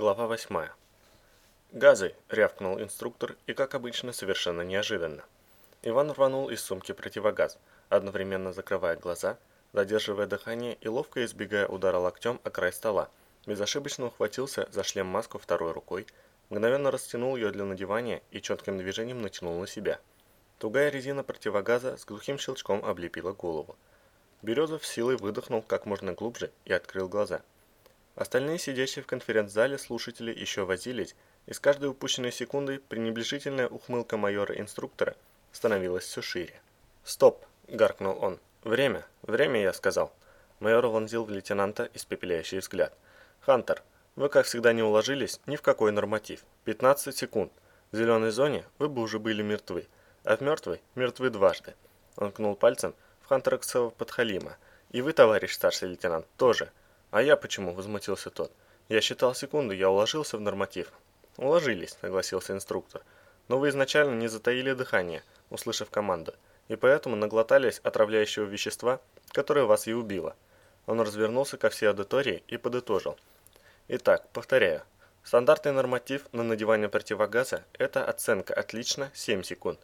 Глава 8. «Газы!» – рявкнул инструктор, и, как обычно, совершенно неожиданно. Иван рванул из сумки противогаз, одновременно закрывая глаза, задерживая дыхание и ловко избегая удара локтем о край стола. Безошибочно ухватился за шлем-маску второй рукой, мгновенно растянул ее для надевания и четким движением натянул на себя. Тугая резина противогаза с глухим щелчком облепила голову. Березов силой выдохнул как можно глубже и открыл глаза – Остальные сидящие в конференц-зале слушатели еще возились, и с каждой упущенной секундой пренебрежительная ухмылка майора-инструктора становилась все шире. «Стоп!» – гаркнул он. «Время! Время, я сказал!» Майор вонзил в лейтенанта испепеляющий взгляд. «Хантер, вы, как всегда, не уложились ни в какой норматив. 15 секунд. В зеленой зоне вы бы уже были мертвы, а в мертвой – мертвы дважды». Он кнул пальцем в Хантероксова подхалима. «И вы, товарищ старший лейтенант, тоже. «А я почему?» – возмутился тот. «Я считал секунды, я уложился в норматив». «Уложились», – согласился инструктор. «Но вы изначально не затаили дыхание, услышав команду, и поэтому наглотались отравляющего вещества, которое вас и убило». Он развернулся ко всей аудитории и подытожил. Итак, повторяю. Стандартный норматив на надевание противогаза – это оценка «отлично» – 7 секунд,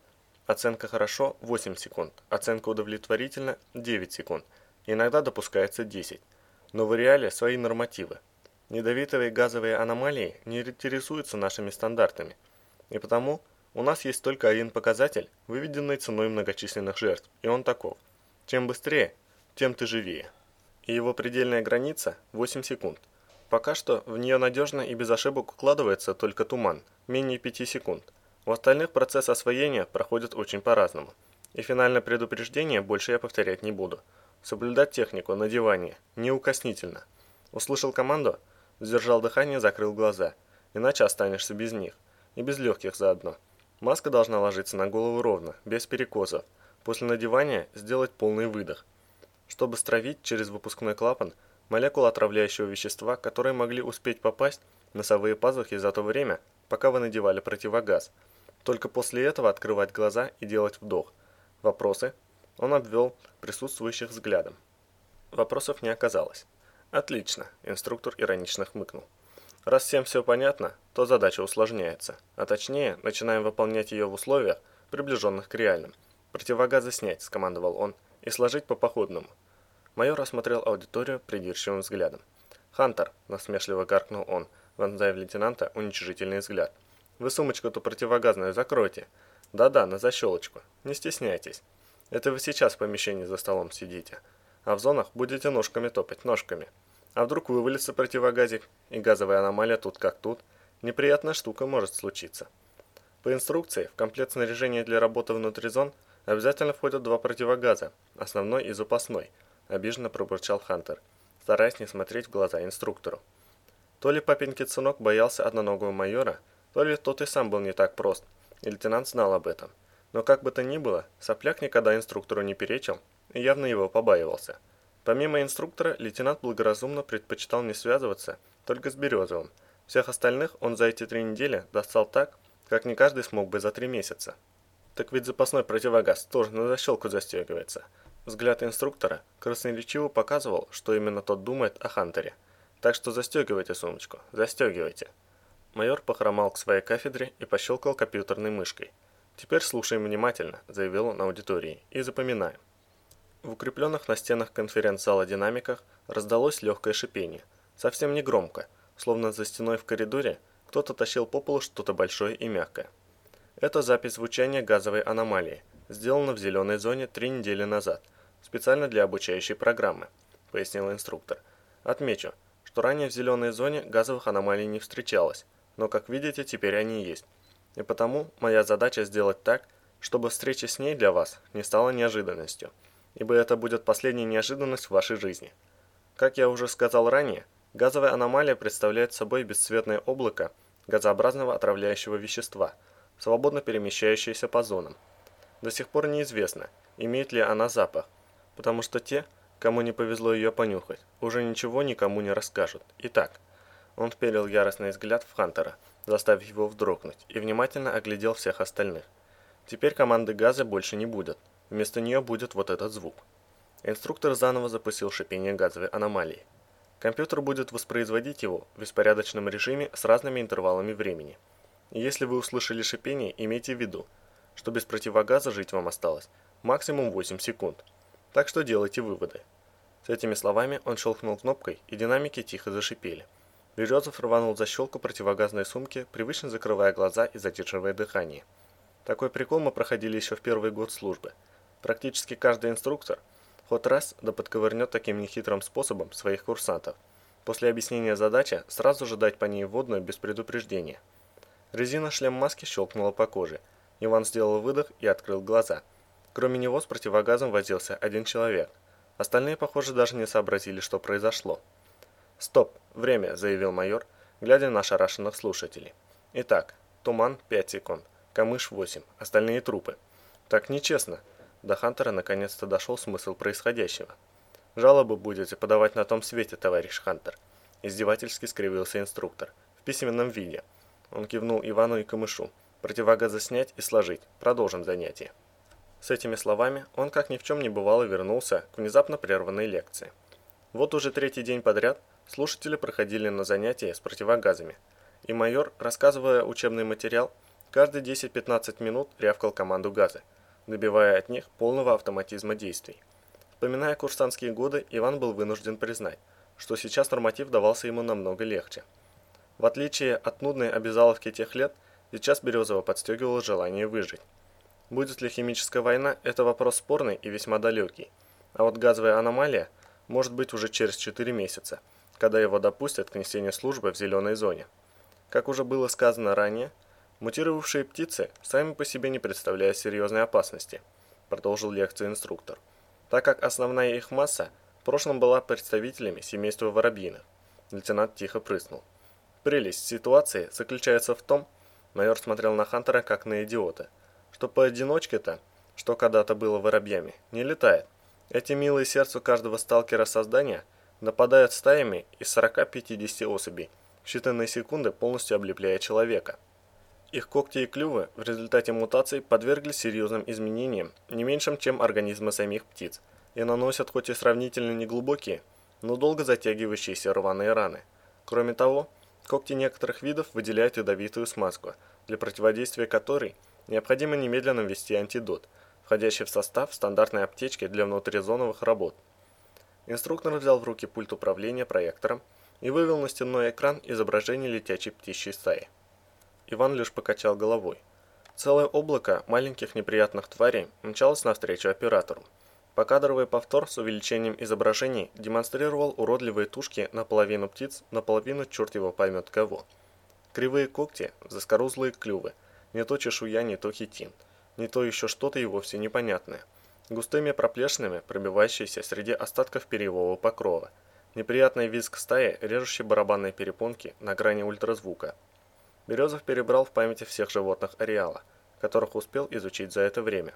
оценка «хорошо» – 8 секунд, оценка «удовлетворительно» – 9 секунд, иногда допускается 10 но в реале свои нормативы. Ядовитые газовые аномалии не интересуются нашими стандартами, и потому у нас есть только один показатель, выведенный ценой многочисленных жертв, и он таков. Чем быстрее, тем ты живее. И его предельная граница – 8 секунд. Пока что в нее надежно и без ошибок укладывается только туман, менее 5 секунд. У остальных процесс освоения проходит очень по-разному. И финальное предупреждение больше я повторять не буду – Соблюдать технику, надевание, неукоснительно. Услышал команду? Сдержал дыхание, закрыл глаза. Иначе останешься без них. И без легких заодно. Маска должна ложиться на голову ровно, без перекосов. После надевания сделать полный выдох. Чтобы стравить через выпускной клапан молекулы отравляющего вещества, которые могли успеть попасть в носовые пазухи за то время, пока вы надевали противогаз. Только после этого открывать глаза и делать вдох. Вопросы? Он обвел присутствующих взглядом. Вопросов не оказалось. «Отлично», – инструктор иронично хмыкнул. «Раз всем все понятно, то задача усложняется, а точнее, начинаем выполнять ее в условиях, приближенных к реальным. Противогазы снять», – скомандовал он, – «и сложить по походному». Майор осмотрел аудиторию придирчивым взглядом. «Хантер», – насмешливо гаркнул он, вонзая в лейтенанта уничижительный взгляд. «Вы сумочку-то противогазную закройте. Да-да, на защелочку. Не стесняйтесь». Это вы сейчас в помещении за столом сидите. А в зонах будете ножками топать, ножками. А вдруг вывалится противогазик, и газовая аномалия тут как тут. Неприятная штука может случиться. По инструкции, в комплект снаряжения для работы внутри зон обязательно входят два противогаза, основной и запасной, обиженно пробурчал Хантер, стараясь не смотреть в глаза инструктору. То ли папенькин сынок боялся одноногого майора, то ли тот и сам был не так прост, и лейтенант знал об этом – но как бы то ни было, сопляк никогда инструктору не перечил и явно его побаивался. Помимо инструктора, лейтенант благоразумно предпочитал не связываться только с Березовым. Всех остальных он за эти три недели достал так, как не каждый смог бы за три месяца. Так ведь запасной противогаз тоже на защелку застегивается. Взгляд инструктора красноречиво показывал, что именно тот думает о Хантере. Так что застегивайте сумочку, застегивайте. Майор похромал к своей кафедре и пощелкал компьютерной мышкой – «Теперь слушаем внимательно», – заявил он аудитории, – «и запоминаем». В укрепленных на стенах конференц-зала динамиках раздалось легкое шипение, совсем не громко, словно за стеной в коридоре кто-то тащил по полу что-то большое и мягкое. Это запись звучания газовой аномалии, сделана в зеленой зоне три недели назад, специально для обучающей программы, пояснил инструктор. Отмечу, что ранее в зеленой зоне газовых аномалий не встречалось, но, как видите, теперь они есть. И потому моя задача сделать так, чтобы встреча с ней для вас не стала неожиданностью, ибо это будет последняя неожиданность в вашей жизни. Как я уже сказал ранее, газовая аномалия представляет собой бесцветное облако газообразного отравляющего вещества, свободно перемещающееся по зонам. До сих пор неизвестно, имеет ли она запах, потому что те, кому не повезло ее понюхать, уже ничего никому не расскажут. Итак, он вперил яростный взгляд в Хантера – заставив его вздрогнуть, и внимательно оглядел всех остальных. Теперь команды газа больше не будет, вместо нее будет вот этот звук. Инструктор заново запустил шипение газовой аномалии. Компьютер будет воспроизводить его в беспорядочном режиме с разными интервалами времени. И если вы услышали шипение, имейте в виду, что без противогаза жить вам осталось максимум 8 секунд. Так что делайте выводы. С этими словами он щелкнул кнопкой, и динамики тихо зашипели. Березов рванул защелку противогазной сумки, привычно закрывая глаза и задерживая дыхание. Такой прикол мы проходили еще в первый год службы. Практически каждый инструктор хоть раз да подковырнет таким нехитрым способом своих курсантов. После объяснения задачи сразу же дать по ней водную без предупреждения. Резина шлем маски щелкнула по коже. Иван сделал выдох и открыл глаза. Кроме него с противогазом возился один человек. Остальные, похоже, даже не сообразили, что произошло. «Стоп! Время!» – заявил майор, глядя на ошарашенных слушателей. «Итак, туман – 5 секунд, камыш – 8, остальные трупы. Так нечестно!» До Хантера наконец-то дошел смысл происходящего. «Жалобы будете подавать на том свете, товарищ Хантер», – издевательски скривился инструктор. «В письменном виде». Он кивнул Ивану и камышу. «Противогазы снять и сложить. Продолжим занятие». С этими словами он, как ни в чем не бывало, вернулся к внезапно прерванной лекции. Вот уже третий день подряд – Слушатели проходили на занятия с противогазами, и майор, рассказывая учебный материал, каждые 10-15 минут рявкал команду газа, добивая от них полного автоматизма действий. Вспоминая курсантские годы, Иван был вынужден признать, что сейчас норматив давался ему намного легче. В отличие от нудной обязаловки тех лет, сейчас Березова подстегивало желание выжить. Будет ли химическая война, это вопрос спорный и весьма далекий. А вот газовая аномалия может быть уже через 4 месяца – когда его допустят к несению службы в зеленой зоне. Как уже было сказано ранее, мутировавшие птицы сами по себе не представляют серьезной опасности, продолжил лекцию инструктор, так как основная их масса в прошлом была представителями семейства воробьиных. Лейтенант тихо прыснул. Прелесть ситуации заключается в том, майор смотрел на Хантера как на идиота, что поодиночке-то, что когда-то было воробьями, не летает. Эти милые сердцу каждого сталкера создания – нападают стаями из 40-50 особей, считанные секунды полностью облепляя человека. Их когти и клювы в результате мутаций подверглись серьезным изменениям, не меньшим, чем организмы самих птиц, и наносят хоть и сравнительно неглубокие, но долго затягивающиеся рваные раны. Кроме того, когти некоторых видов выделяют ядовитую смазку, для противодействия которой необходимо немедленно ввести антидот, входящий в состав стандартной аптечки для внутризоновых работ. Инструктор взял в руки пульт управления проектором и вывел на стенной экран изображение летячей птичьей стаи. Иван лишь покачал головой. Целое облако маленьких неприятных тварей мчалось навстречу оператору. Покадровый повтор с увеличением изображений демонстрировал уродливые тушки наполовину птиц, наполовину черт его поймет кого. Кривые когти, заскорузлые клювы, не то чешуя, не то хитин, не то еще что-то и вовсе непонятное – густыми проплешинами, пробивающиеся среди остатков перьевого покрова. Неприятный визг стаи, режущий барабанные перепонки на грани ультразвука. Березов перебрал в памяти всех животных ареала, которых успел изучить за это время.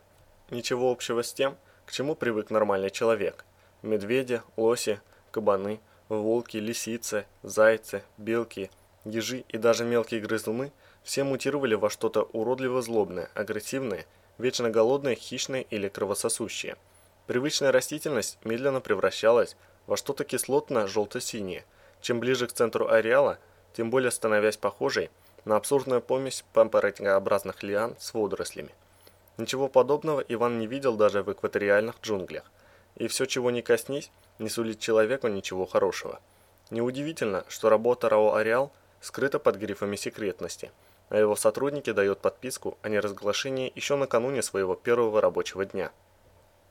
Ничего общего с тем, к чему привык нормальный человек. Медведи, лоси, кабаны, волки, лисицы, зайцы, белки, ежи и даже мелкие грызуны все мутировали во что-то уродливо злобное, агрессивное вечно голодные, хищные или кровососущие. Привычная растительность медленно превращалась во что-то кислотно-желто-синее. Чем ближе к центру ареала, тем более становясь похожей на абсурдную помесь папоротникообразных лиан с водорослями. Ничего подобного Иван не видел даже в экваториальных джунглях. И все, чего не коснись, не сулит человеку ничего хорошего. Неудивительно, что работа РАО «Ареал» скрыта под грифами секретности – а его сотрудники дают подписку о неразглашении еще накануне своего первого рабочего дня.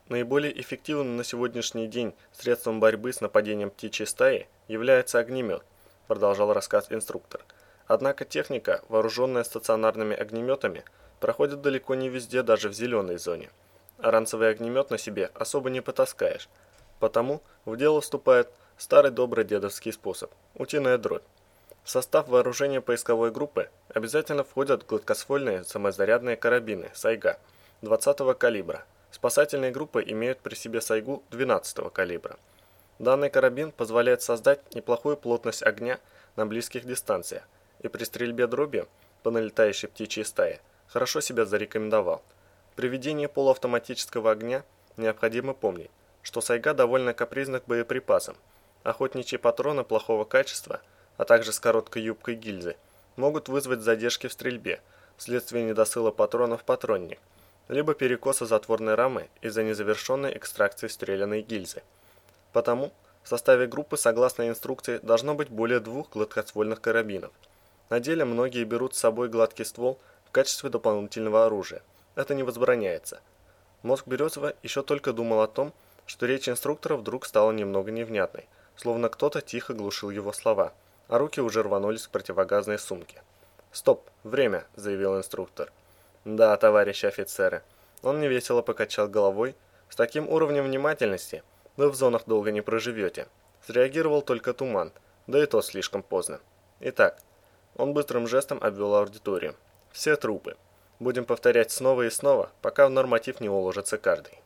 Наиболее эффективным на сегодняшний день средством борьбы с нападением птичьей стаи является огнемет, продолжал рассказ инструктор. Однако техника, вооруженная стационарными огнеметами, проходит далеко не везде, даже в зеленой зоне. А ранцевый огнемет на себе особо не потаскаешь. Потому в дело вступает старый добрый дедовский способ – утиная дробь. В состав вооружения поисковой группы обязательно входят гладкоствольные самозарядные карабины «Сайга» 20-го калибра. Спасательные группы имеют при себе «Сайгу» 12-го калибра. Данный карабин позволяет создать неплохую плотность огня на близких дистанциях и при стрельбе дробью по налетающей птичьей стае хорошо себя зарекомендовал. При ведении полуавтоматического огня необходимо помнить, что «Сайга» довольно капризна к боеприпасам охотничьи патроны плохого качества, а также с короткой юбкой гильзы, могут вызвать задержки в стрельбе вследствие недосыла патронов в патронник, либо перекоса затворной рамы из-за незавершенной экстракции стрелянной гильзы. Потому в составе группы, согласно инструкции, должно быть более двух гладкоствольных карабинов. На деле многие берут с собой гладкий ствол в качестве дополнительного оружия. Это не возбраняется. Мозг Березова еще только думал о том, что речь инструктора вдруг стала немного невнятной, словно кто-то тихо глушил его слова, а руки уже рванулись к противогазной сумке. «Стоп, время», — заявил инструктор. «Да, товарищи офицеры». Он невесело покачал головой. «С таким уровнем внимательности вы в зонах долго не проживете». Среагировал только туман, да и то слишком поздно. Итак, он быстрым жестом обвел аудиторию. Все трупы. Будем повторять снова и снова, пока в норматив не уложится каждый.